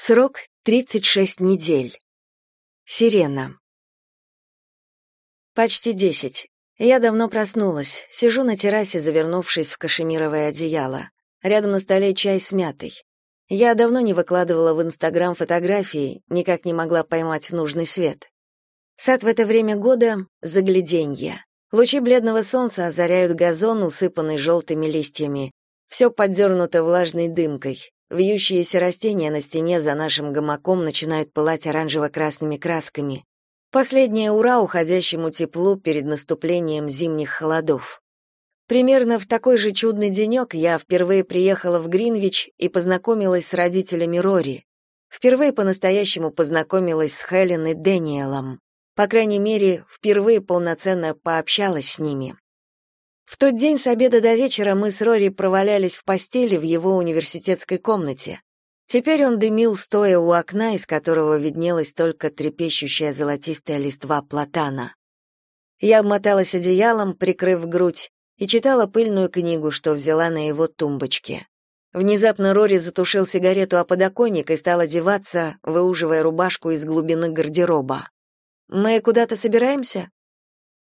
Срок 36 недель. Сирена. Почти десять. Я давно проснулась. Сижу на террасе, завернувшись в кашемировое одеяло. Рядом на столе чай с мятой. Я давно не выкладывала в Инстаграм фотографии, никак не могла поймать нужный свет. Сад в это время года — загляденье. Лучи бледного солнца озаряют газон, усыпанный желтыми листьями. Все поддернуто влажной дымкой. Вьющиеся растения на стене за нашим гамаком начинают пылать оранжево-красными красками. Последнее ура уходящему теплу перед наступлением зимних холодов. Примерно в такой же чудный денек я впервые приехала в Гринвич и познакомилась с родителями Рори. Впервые по-настоящему познакомилась с Хелен и Дэниелом. По крайней мере, впервые полноценно пообщалась с ними. В тот день с обеда до вечера мы с Рори провалялись в постели в его университетской комнате. Теперь он дымил, стоя у окна, из которого виднелась только трепещущая золотистая листва платана. Я обмоталась одеялом, прикрыв грудь, и читала пыльную книгу, что взяла на его тумбочке. Внезапно Рори затушил сигарету о подоконник и стал одеваться, выуживая рубашку из глубины гардероба. «Мы куда-то собираемся?»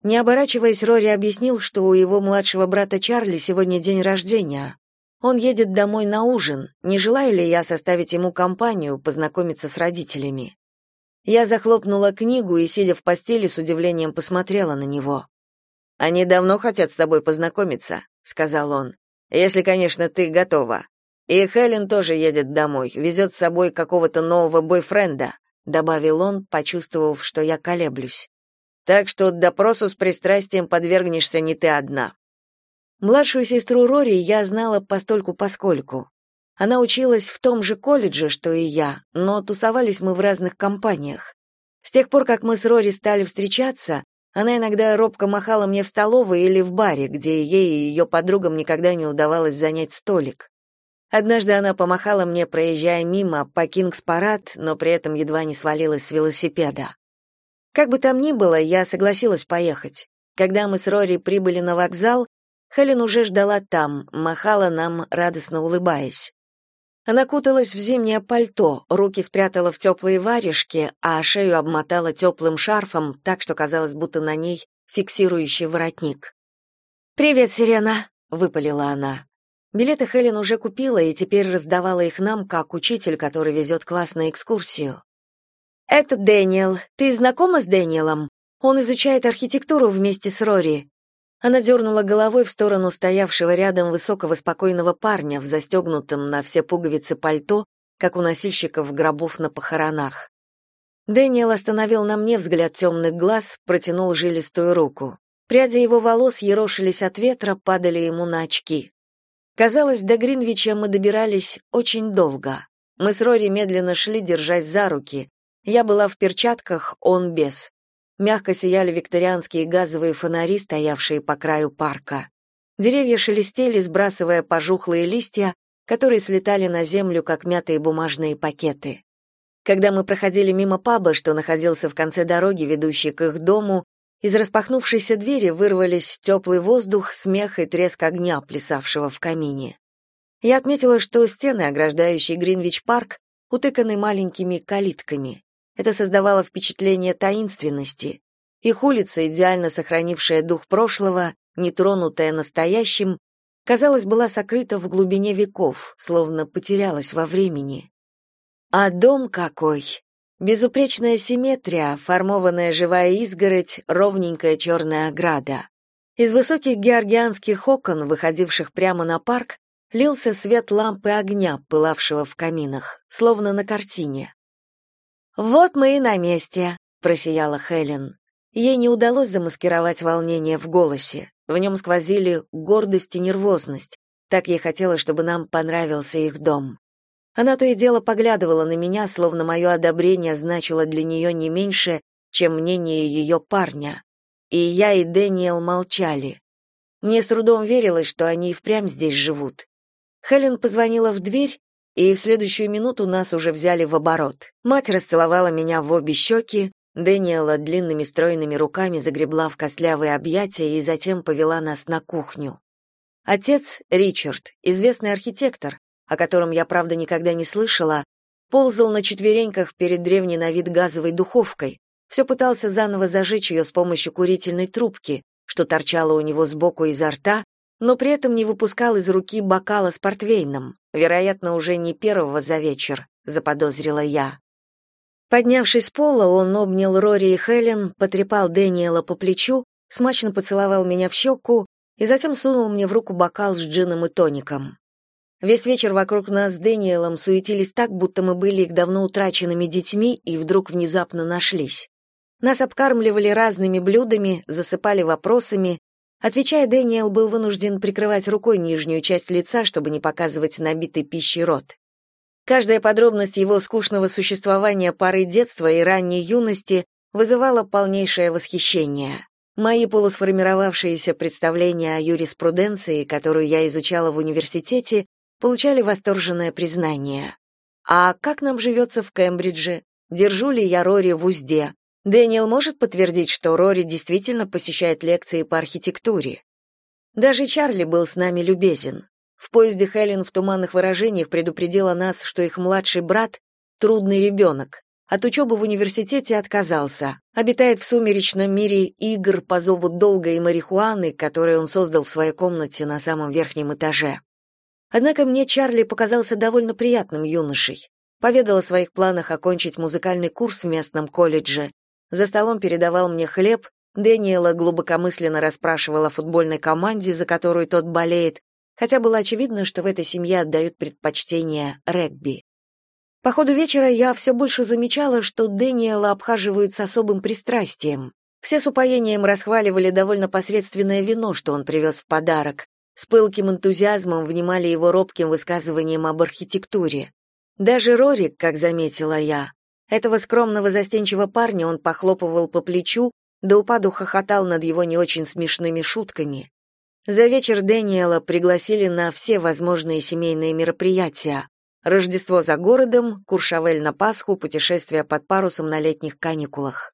Не оборачиваясь, Рори объяснил, что у его младшего брата Чарли сегодня день рождения. Он едет домой на ужин. Не желаю ли я составить ему компанию, познакомиться с родителями? Я захлопнула книгу и, сидя в постели, с удивлением посмотрела на него. «Они давно хотят с тобой познакомиться», — сказал он. «Если, конечно, ты готова. И Хелен тоже едет домой, везет с собой какого-то нового бойфренда», — добавил он, почувствовав, что я колеблюсь. Так что допросу с пристрастием подвергнешься не ты одна. Младшую сестру Рори я знала постольку-поскольку. Она училась в том же колледже, что и я, но тусовались мы в разных компаниях. С тех пор, как мы с Рори стали встречаться, она иногда робко махала мне в столовой или в баре, где ей и ее подругам никогда не удавалось занять столик. Однажды она помахала мне, проезжая мимо по Кингс-парад, но при этом едва не свалилась с велосипеда. Как бы там ни было, я согласилась поехать. Когда мы с Рори прибыли на вокзал, Хелен уже ждала там, махала нам, радостно улыбаясь. Она куталась в зимнее пальто, руки спрятала в теплые варежки, а шею обмотала теплым шарфом, так что казалось, будто на ней фиксирующий воротник. «Привет, Сирена!» — выпалила она. Билеты Хелен уже купила и теперь раздавала их нам, как учитель, который везет класс на экскурсию. «Это Дэниел. Ты знакома с Дэниелом? Он изучает архитектуру вместе с Рори». Она дернула головой в сторону стоявшего рядом высокого спокойного парня в застегнутом на все пуговицы пальто, как у носильщиков гробов на похоронах. Дэниел остановил на мне взгляд темных глаз, протянул жилистую руку. Пряди его волос ерошились от ветра, падали ему на очки. Казалось, до Гринвича мы добирались очень долго. Мы с Рори медленно шли, держась за руки, я была в перчатках, он без. Мягко сияли викторианские газовые фонари, стоявшие по краю парка. Деревья шелестели, сбрасывая пожухлые листья, которые слетали на землю, как мятые бумажные пакеты. Когда мы проходили мимо паба, что находился в конце дороги, ведущей к их дому, из распахнувшейся двери вырвались теплый воздух, смех и треск огня, плясавшего в камине. Я отметила, что стены, ограждающие Гринвич-парк, утыканы маленькими калитками. Это создавало впечатление таинственности. Их улица, идеально сохранившая дух прошлого, нетронутая настоящим, казалось, была сокрыта в глубине веков, словно потерялась во времени. А дом какой! Безупречная симметрия, формованная живая изгородь, ровненькая черная ограда. Из высоких георгианских окон, выходивших прямо на парк, лился свет лампы огня, пылавшего в каминах, словно на картине. «Вот мы и на месте», — просияла Хелен. Ей не удалось замаскировать волнение в голосе. В нем сквозили гордость и нервозность. Так ей хотелось, чтобы нам понравился их дом. Она то и дело поглядывала на меня, словно мое одобрение значило для нее не меньше, чем мнение ее парня. И я и Дэниел молчали. Мне с трудом верилось, что они и впрямь здесь живут. Хелен позвонила в дверь, и в следующую минуту нас уже взяли в оборот. Мать расцеловала меня в обе щеки, Дэниела длинными стройными руками загребла в костлявые объятия и затем повела нас на кухню. Отец, Ричард, известный архитектор, о котором я, правда, никогда не слышала, ползал на четвереньках перед древней на вид газовой духовкой, все пытался заново зажечь ее с помощью курительной трубки, что торчало у него сбоку изо рта, но при этом не выпускал из руки бокала с портвейном, вероятно, уже не первого за вечер, заподозрила я. Поднявшись с пола, он обнял Рори и Хелен, потрепал Дэниела по плечу, смачно поцеловал меня в щеку и затем сунул мне в руку бокал с джином и тоником. Весь вечер вокруг нас с Дэниелом суетились так, будто мы были их давно утраченными детьми и вдруг внезапно нашлись. Нас обкармливали разными блюдами, засыпали вопросами. Отвечая, Дэниел был вынужден прикрывать рукой нижнюю часть лица, чтобы не показывать набитый пищей рот. Каждая подробность его скучного существования пары детства и ранней юности вызывала полнейшее восхищение. Мои полусформировавшиеся представления о юриспруденции, которую я изучала в университете, получали восторженное признание. А как нам живется в Кембридже? Держу ли я Рори в узде? Дэниел может подтвердить, что Рори действительно посещает лекции по архитектуре. Даже Чарли был с нами любезен. В поезде Хелен в туманных выражениях предупредила нас, что их младший брат — трудный ребенок. От учебы в университете отказался. Обитает в сумеречном мире игр по зову долга и марихуаны, которые он создал в своей комнате на самом верхнем этаже. Однако мне Чарли показался довольно приятным юношей. Поведал о своих планах окончить музыкальный курс в местном колледже. За столом передавал мне хлеб, Дэниела глубокомысленно расспрашивал о футбольной команде, за которую тот болеет, хотя было очевидно, что в этой семье отдают предпочтение регби. По ходу вечера я все больше замечала, что Дэниела обхаживают с особым пристрастием. Все с упоением расхваливали довольно посредственное вино, что он привез в подарок. С пылким энтузиазмом внимали его робким высказываниям об архитектуре. Даже Рорик, как заметила я, этого скромного застенчивого парня он похлопывал по плечу, до упаду хохотал над его не очень смешными шутками. За вечер Дэниела пригласили на все возможные семейные мероприятия. Рождество за городом, Куршавель на Пасху, путешествие под парусом на летних каникулах.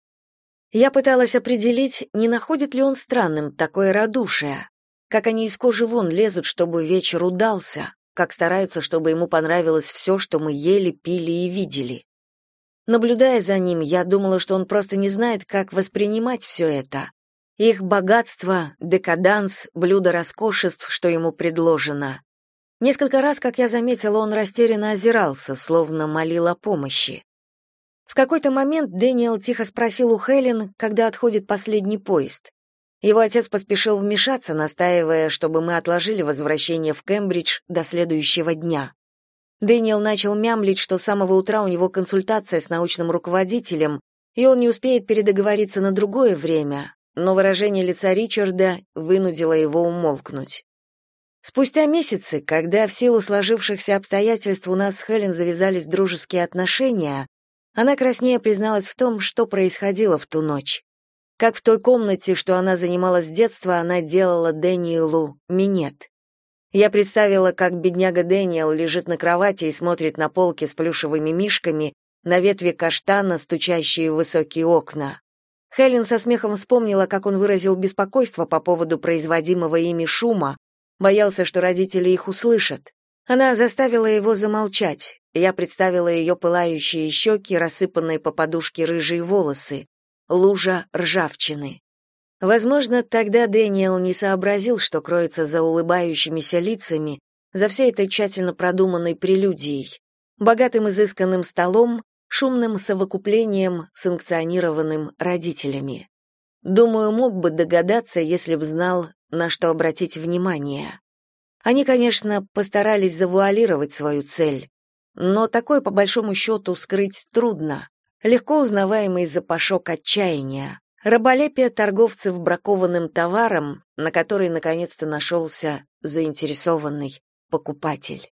Я пыталась определить, не находит ли он странным такое радушие. Как они из кожи вон лезут, чтобы вечер удался, как стараются, чтобы ему понравилось все, что мы ели, пили и видели. Наблюдая за ним, я думала, что он просто не знает, как воспринимать все это. Их богатство, декаданс, блюдо роскошеств, что ему предложено. Несколько раз, как я заметила, он растерянно озирался, словно молил о помощи. В какой-то момент Дэниел тихо спросил у Хелен, когда отходит последний поезд. Его отец поспешил вмешаться, настаивая, чтобы мы отложили возвращение в Кембридж до следующего дня. Дэниел начал мямлить, что с самого утра у него консультация с научным руководителем, и он не успеет передоговориться на другое время, но выражение лица Ричарда вынудило его умолкнуть. Спустя месяцы, когда в силу сложившихся обстоятельств у нас с Хелен завязались дружеские отношения, она краснее призналась в том, что происходило в ту ночь. Как в той комнате, что она занимала с детства, она делала Дэниелу минет. Я представила, как бедняга Дэниел лежит на кровати и смотрит на полки с плюшевыми мишками, на ветви каштана, стучащие в высокие окна. Хелен со смехом вспомнила, как он выразил беспокойство по поводу производимого ими шума, боялся, что родители их услышат. Она заставила его замолчать. Я представила ее пылающие щеки, рассыпанные по подушке рыжие волосы, лужа ржавчины. Возможно, тогда Дэниел не сообразил, что кроется за улыбающимися лицами, за всей этой тщательно продуманной прелюдией, богатым изысканным столом, шумным совокуплением, санкционированным родителями. Думаю, мог бы догадаться, если б знал, на что обратить внимание. Они, конечно, постарались завуалировать свою цель, но такое, по большому счету, скрыть трудно. Легко узнаваемый запашок отчаяния, раболепие торговцев бракованным товаром, на который наконец-то нашелся заинтересованный покупатель.